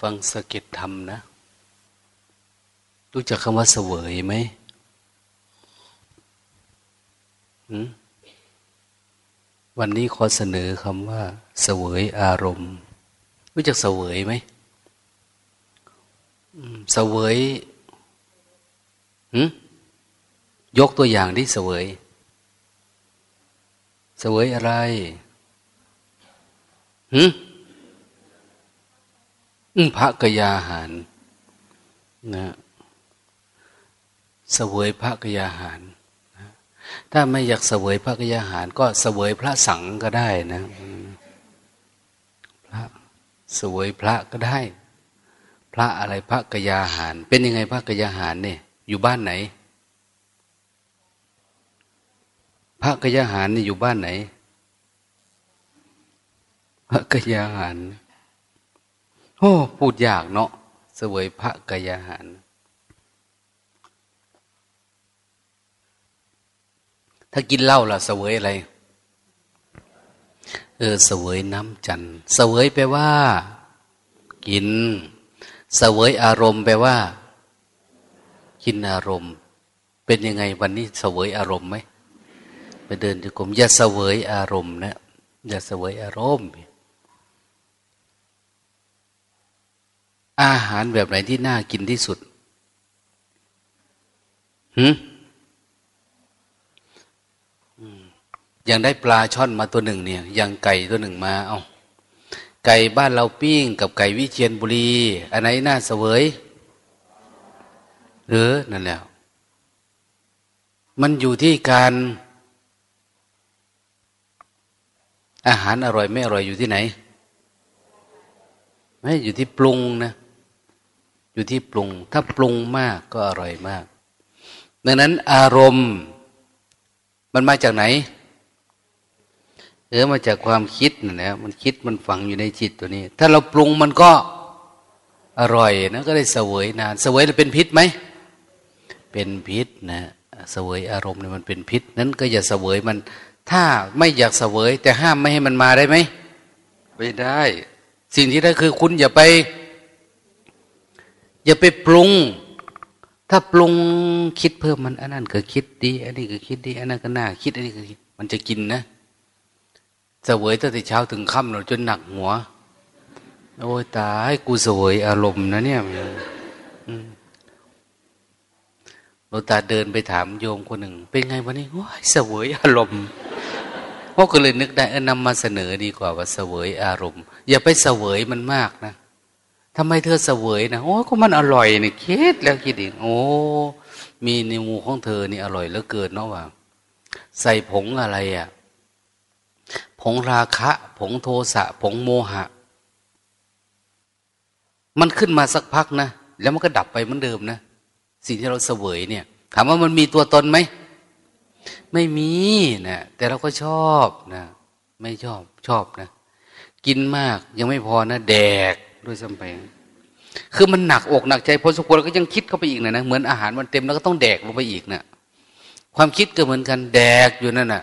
ฟังสก็ตธรรมนะ รู้จักคำว่าเสวยไหมวันนี้ขอเสนอคำว่า เสวยอารมณ์ รู้จักเสวยไหมเสวยยกตัวอย่างที่เสวย เสวยอะไรหืม พระกยาหารนะเสวยพระกยาหารถ้าไม่อยากเสวยพระกยาหาร ก็เสวยพระสังก็ได้นะพระเสวยพระก็ได้ พระอะไรพระกยาหาร เป็นยังไงพระกยาหารเนี่ย อยู่บ้านไหน พระกยาหารนี่อยู่บ้านไหน พระกยาหาร โอ้พูดยากเนาะเสวยพระกยาหาร ถ้ากินเหล้าล่ะเสวยอะไร เออเสวยน้ำจันเสวยแปลว่า กิน เสวยอารมณ์แปลว่า กินอารมณ์ เป็นยังไงวันนี้เสวยอารมณ์ไหมไปเดินจุกรมอย่าเสวยอารมณ์นะอย่าเสวยอารมณ์ อาหารแบบไหนที่น่ากินที่สุดหืมยังได้ปลาช่อนมาตัวหนึ่งเนี่ยยังไก่ตัวหนึ่งมา เอาไก่บ้านเราปิ้ง กับไก่วิเชียนบุรี อันไหนน่าเสวยหรือนั่นแล้ว มันอยู่ที่การ อาหารอร่อยไม่อร่อยอยู่ที่ไหน ไม่อยู่ที่ปรุงนะ อยู่ที่ปรุง ถ้าปรุงมากก็อร่อยมาก ดังนั้นอารมณ์มันมาจากไหน เออมาจากความคิดนะนะมันคิดมันฝังอยู่ในจิตตัวนี้ ถ้าเราปรุงมันก็อร่อยนะก็ได้เสวยนาน เสวยเป็นพิษไหม เป็นพิษนะเสวยอารมณ์เนี่ยมันเป็นพิษ นั้นก็อย่าเสวยมัน ถ้าไม่อยากเสวย แต่ห้ามไม่ให้มันมาได้ไหมไม่ได้ สิ่งที่ได้คือคุณอย่าไป อย่าไปปรุง ถ้าปรุงคิดเพิ่มมันอันนั้นก็คิดดี อันนี้ก็คิดดี อันนั้นก็น่าคิด อันนี้ก็คิด มันจะกินนะเสวยตั้งแต่เช้าถึงค่ำเราจนหนักหัว โอ้ยตายกูเสวยอารมณ์นะเนี่ยหลวงตาเดินไปถามโยมคนหนึ่ง เป็นไงวันนี้ว้ายเสวยอารมณ์พ่อก็เลยนึกได้เออนำมาเสนอดีกว่าว่าเสวยอารมณ์ อย่าไปเสวยมันมากนะ ทำไมเธอเสวยนะโอ้ก็มันอร่อยเนี่ยคิดแล้วคิดอีกโอ้มีในมูของเธอนี่อร่อยเหลือเกินเนาะว่า ใส่ผงอะไรอะ่ะ ผงราคะ ผงโทสะ ผงโมหะ มันขึ้นมาสักพักนะ แล้วมันก็ดับไปเหมือนเดิมนะ สิ่งที่เราเสวยเนี่ย ถามว่ามันมีตัวตนไหม ไม่มีนะแต่เราก็ชอบนะ ไม่ชอบชอบนะ กินมากยังไม่พอนะ แดก ด้วยซ้ำไป คือมันหนักอกหนักใจพอสมควรก็ยังคิดเข้าไปอีกนะนะเหมือนอาหารมันเต็มแล้วก็ต้องแดกลงไปอีกนะความคิดก็เหมือนกันแดกอยู่นั่นน่ะ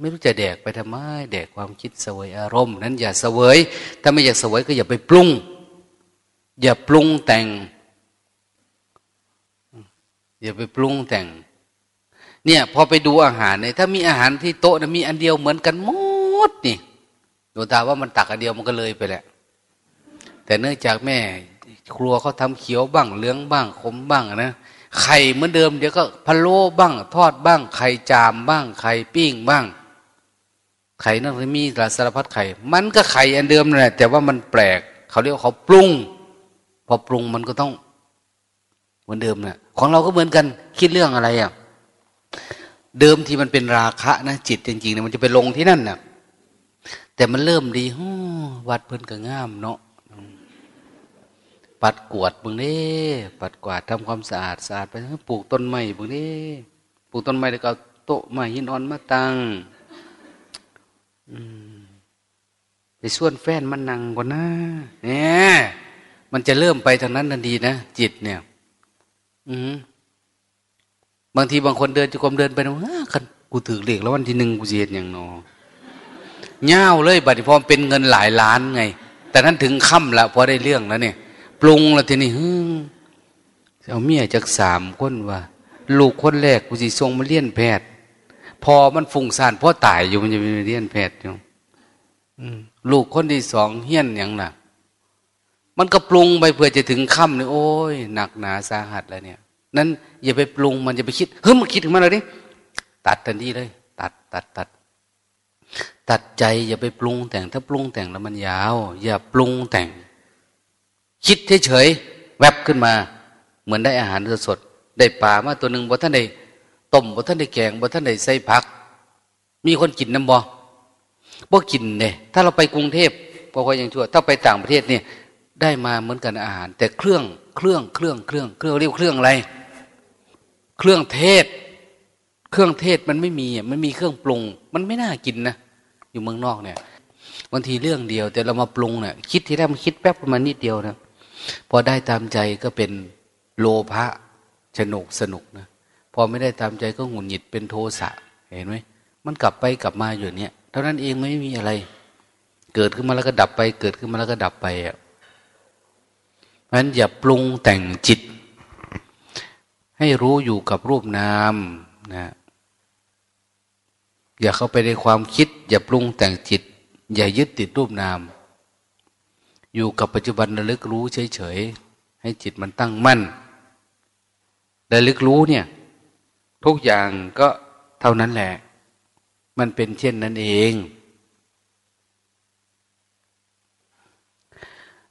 ไม่รู้จะแดกไปทำไม แดกความคิดเสวยอารมณ์ นั้นอย่าเสวย ถ้าไม่อยากเสวยก็อย่าไปปรุง อย่าปรุงแต่ง อย่าไปปรุงแต่ง เนี่ยพอไปดูอาหารเนี่ยถ้ามีอาหารที่โต๊ะนะมีอันเดียวเหมือนกันหมดนี่ดูตาว่ามันตักอันเดียวมันก็เลยไปแหละ แต่เนื่องจากแม่ ครัวเขาทำเขียวบ้างเลื้องบ้างขมบ้างนะไข่เหมือนเดิมเดี๋ยวก็พะโล้บ้าง ทอดบ้าง ไข่จามบ้าง ไข่ปิ้งบ้าง ไข่นั่นมีสารพัดไข่ มันก็ไข่อันเดิมนั่นแหละแต่ว่ามันแปลก เขาเรียกว่าเขาปรุง พอปรุงมันก็ต้อง เหมือนเดิมนะของเราก็เหมือนกัน คิดเรื่องอะไรอะเดิมที่มันเป็นราคะนะจิตจริงๆเนี่ยมันจะไปลงที่นั่นนะ่ะแต่มันเริ่มดีวัดเพิ่นก็ง่ามเนาะ ปัดกวดบึงนี้ปัดกวาดทำความสะอาดสะอาดไปปลูกต้นไม้บึงนี้ปลูกต้นไม้แล้วก็โต๊ะไม้หินอ่อนมาตั้งไปส่วนแฟนมันนั่งกว่านะเนี่ยมันจะเริ่มไปทางนั้นทันทีนะจิตเนี่ย อืบางทีบางคนเดินจุกรมเดินไปนะคันกูถือเหล็กแล้ววันที่หนึ่งกูเสียอย่างนอเง่าเลยบัดนี้พอเป็นเงินหลายล้านไง แต่นั้นถึงค่ำละพอได้เรื่องแล้วเนี่ย ปรุงแล้วทีนี้ฮึเอาเมียจากสามคนว่าลูกคนแรกกูสิส่งมาเลี้ยนแพทย์ พอมันฟุ้งซ่านพ่อตายอยู่มันจะมีเลี้ยนแพทย์อยู่ลูกคนที่สองเฮี้ยนอย่างหนักมันก็ปรุงไปเพื่อจะถึงค่ำเลยโอ้ยหนักหนาสาหัสแล้วเนี่ย นั้นอย่าไปปรุงมันอย่าไปคิดเฮ้ยมันคิดถึงมันเลยดิตัดทันทีเลย ตัดตัดตัดตัดใจอย่าไปปรุงแต่งถ้าปรุงแต่งแล้วมันยาว อย่าปรุงแต่ง คิดเฉยๆแวบขึ้นมา เหมือนได้อาหารสดๆได้ปลามาตัวหนึ่งบ่ท่านได้ต้มบ่ท่านได้แกงบ่ท่านได้ใส่ผัก มีคนกินน้ำบ่บ่กินเนี่ยถ้าเราไปกรุงเทพพอก็ยังชั่ว ถ้าไปต่างประเทศเนี่ยได้มาเหมือนกันอาหาร แต่เครื่องเครื่องเครื่องเครื่องเครื่องเรียกเครื่องอะไร เครื่องเทศ เครื่องเทศมันไม่มีมันมีเครื่องปรุง มันไม่น่ากินนะอยู่เมืองนอกเนี่ยบางทีเรื่องเดียว แต่เรามาปรุงเนี่ยคิดที่แรกมันคิดแป๊บประมาณนิดเดียวนะ พอได้ตามใจก็เป็นโลภะสนุกสนุกนะพอไม่ได้ตามใจก็หงุดหงิดเป็นโทสะเห็นไหมมันกลับไปกลับมาอยู่เนี่ยเท่านั้นเองไม่มีอะไร เกิดขึ้นมาแล้วก็ดับไป เกิดขึ้นมาแล้วก็ดับไปอะเพราะฉะนั้นอย่าปรุงแต่งจิต ให้รู้อยู่กับรูปนามนะอย่าเข้าไปในความคิด อย่าปรุงแต่งจิต อย่ายึดติดรูปนาม อยู่กับปัจจุบันระลึกรู้เฉยๆ ให้จิตมันตั้งมั่นระลึกรู้เนี่ย ทุกอย่างก็เท่านั้นแหละ มันเป็นเช่นนั้นเอง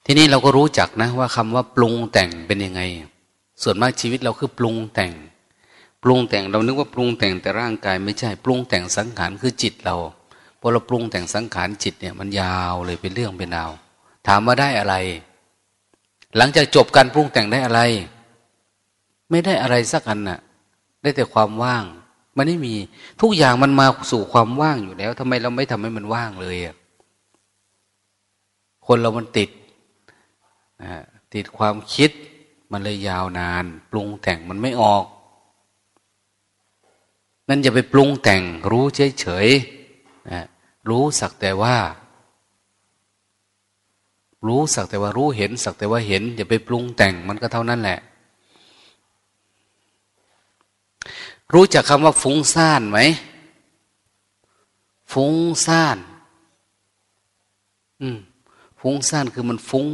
ทีนี้เราก็รู้จักนะว่าคำว่าปรุงแต่งเป็นยังไง ส่วนมากชีวิตเราคือปรุงแต่ง ปรุงแต่งเรานึกว่าปรุงแต่งแต่ร่างกายไม่ใช่ ปรุงแต่งสังขารคือจิตเราพอเราปรุงแต่งสังขารจิตเนี่ย มันยาวเลยเป็นเรื่องเป็นราว ถามว่าได้อะไร หลังจากจบการปรุงแต่งได้อะไร ไม่ได้อะไรสักอันน่ะ ได้แต่ความว่าง มันไม่มีทุกอย่างมันมาสู่ความว่างอยู่แล้วทำไมเราไม่ทำให้มันว่างเลยอะคนเรามันติดติดความคิดมันเลยยาวนาน ปรุงแต่งมันไม่ออก นั่นอย่าไปปรุงแต่งรู้เฉยเฉยรู้สักแต่ว่า รู้สักแต่ว่ารู้เห็น สักแต่ว่าเห็น อย่าไปปรุงแต่งมันก็เท่านั้นแหละ รู้จักคำว่าฟุ้งซ่านไหมฟุ้งซ่าน อืมฟุ้งซ่านคือมันฟุ้ง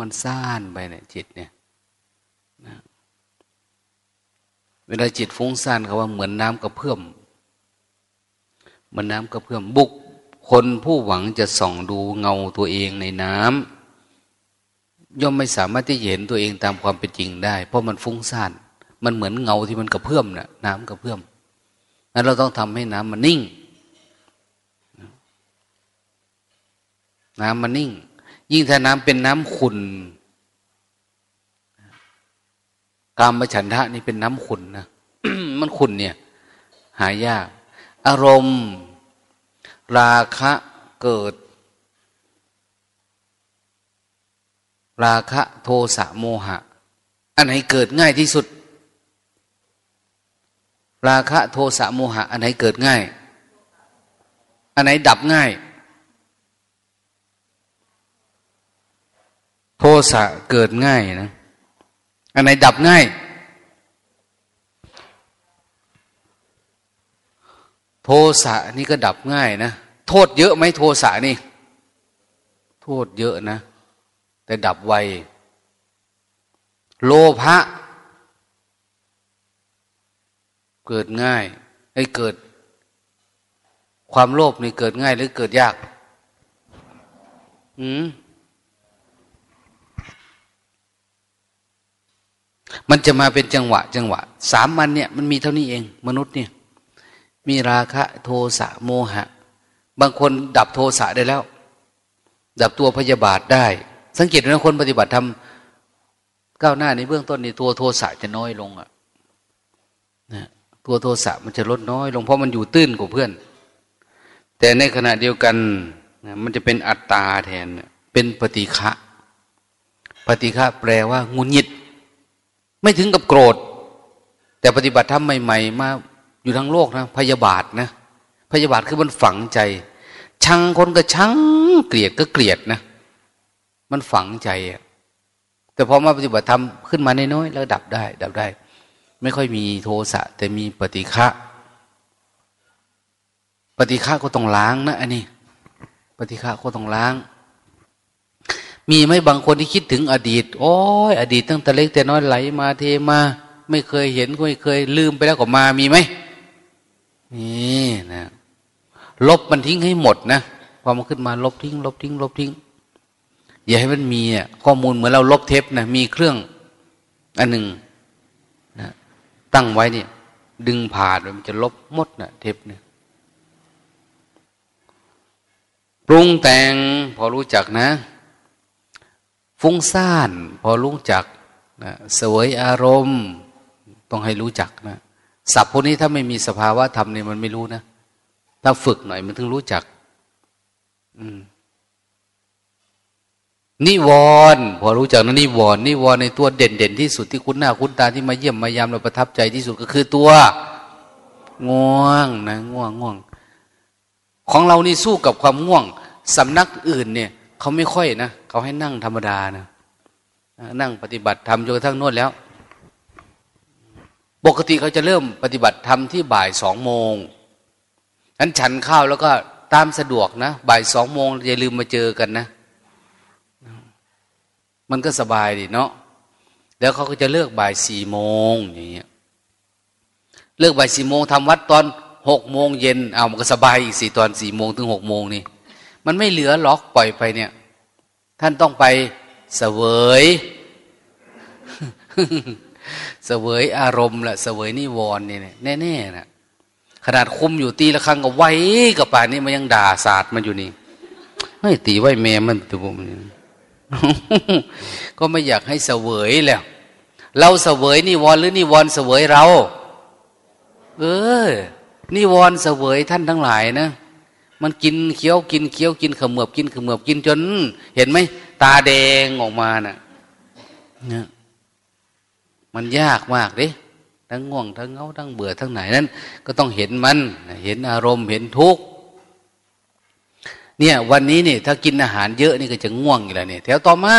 มันซ่านไปเนี่ยจิตเนี่ยนะเวลาจิตฟุ้งซ่านเขาว่าเหมือนน้ำกระเพื่อมเหมือนน้ำกระเพื่อมบุกคนผู้หวังจะส่องดูเงาตัวเองในน้ำ ย่อมไม่สามารถที่จะเห็นตัวเองตามความเป็นจริงได้ เพราะมันฟุ้งซ่านมันเหมือนเงาที่มันกระเพื่อมนะ่ะ น้ำกระเพื่อมนั้นเราต้องทำให้น้ำมันนิ่ง น้ำมันนิ่ง ยิ่งถ้าน้ำเป็นน้ำขุนกามฉันทะนี่เป็นน้ำขุนนะมันขุนเนี่ย หายาก อารมณ์ ราคะเกิด ราคะโทสะโมหะ อันไหนเกิดง่ายที่สุด ราคะโทสะโมหะ อันไหนเกิดง่าย อันไหนดับง่าย โทสะเกิดง่ายนะ อันไหนดับง่าย โทสะนี่ก็ดับง่ายนะ โทษเยอะไหมโทสะนี่ โทษเยอะนะ แต่ดับไว โลภะเกิดง่ายไอ้เกิด ความโลภนี่เกิดง่ายหรือเกิดยาก อืมมันจะมาเป็นจังหวะ จังหวะ สามมันเนี่ยมันมีเท่านี้เอง มนุษย์เนี่ย มีราคะ โทสะโมหะ บางคนดับโทสะได้แล้ว ดับตัวพยาบาทได้ สังเกตว่าคนปฏิบัติทำก้าวหน้าในเบื้องต้นในตัวโทสะจะน้อยลงอะนะตัวโทสะมันจะลดน้อยลงเพราะมันอยู่ตื้นกว่าเพื่อน แต่ในขณะเดียวกันนะมันจะเป็นอัตตาแทนเป็นปฏิฆะปฏิฆะแปลว่างุนยิด ไม่ถึงกับโกรธ แต่ปฏิบัติธรรมใหม่ๆมาอยู่ทั้งโลกนะพยาบาทนะ พยาบาทคือมันฝังใจ ชังคนก็ชังเกลียดก็เกลียดนะ มันฝังใจอะแต่พอมาปฏิบัติธรรมขึ้นมาน้อยๆแล้วดับได้ ดับได้ ไม่ค่อยมีโทสะแต่มีปฏิฆะปฏิฆะก็ต้องล้างนะอันนี้ ปฏิฆะก็ต้องล้าง มีไหมบางคนที่คิดถึงอดีต โอ้ยอดีตตั้งแต่เล็กแต่น้อยไหลมาเทมา ไม่เคยเห็นไม่เคยลืมไปแล้วก็มามีไหมนี่นะลบมันทิ้งให้หมดนะพอมันขึ้นมาลบทิ้ง ลบทิ้ง ลบทิ้ง อย่าให้มันมีข้อมูลเหมือนเราลบเทปนะมีเครื่องอันหนึ่งนะตั้งไว้เนี่ย ดึงผ่านมันจะลบหมดนะเทปเนี่ยปรุงแต่งพอรู้จักนะ ฟุ้งซ่านพอรู้จักนะสวยอารมณ์ ต้องให้รู้จักนะศัพท์พวกนี้ถ้าไม่มีสภาวะธรรมเนี่ยมันไม่รู้นะ ถ้าฝึกหน่อยมันถึงรู้จัก นิวรณ์พอรู้จักนะนิวรณ์นิวรณ์ในตัวเด่นเด่นที่สุดที่คุณหน้าคุณตาที่มาเยี่ยมมายามเราประทับใจที่สุดก็คือตัวง่วงนะง่วงง่วง ของเรานี่สู้กับความง่วงสำนักอื่นเนี่ยเขาไม่ค่อยนะเขาให้นั่งธรรมดานะนั่งปฏิบัติธรรมจนกระทั่งนวดแล้ว ปกติเขาจะเริ่มปฏิบัติธรรมที่บ่ายสองโมงนั้นฉันข้าวแล้วก็ตามสะดวกนะบ่ายสองโมงอย่าลืมมาเจอกันนะ มันก็สบายดีเนาะแล้วเขาก็จะเลิกบ่ายสี่โมงอย่างเงี้ยเลิกบ่ายสี่โมงทำวัดตอนหกโมงเย็นเอามันก็สบายอีกสี่ตอนสี่โมงถึงหกโมงนี่ มันไม่เหลือล็อกปล่อยไปเนี่ย ท่านต้องไปเสวยเสวยอารมณ์ละเสวยนิวรณ์เนี่ยแน่ๆนะขนาดคุมอยู่ตีละครั้งก็ไว้กับป่านนี้มันยังด่าศาสตร์มันอยู่นี่เฮ้ตีไว้แม่มันตัวมัน ก็ไม่อยากให้เสวยแล้วเราเสวยนิวรณ์หรือนิวรณ์เสวยเรา เออ นิวรณ์เสวยท่านทั้งหลายนะมันกินเคี้ยวกินเคี้ยวกินขมือบกินขมือบกินจน เห็นไหมตาแดงออกมานะ่ะเนี่ยมันยากมากเด้ทั้งง่วงทั้งเงาทั้งเบื่อทั้งไหนนั้น ก็ต้องเห็นมัน เห็นอารมณ์เห็นทุกข์ เนี่ย วันนี้เนี่ยถ้ากินอาหารเยอะนี่ก็จะง่วงอยู่แล้วเนี่ยแถวต่อมา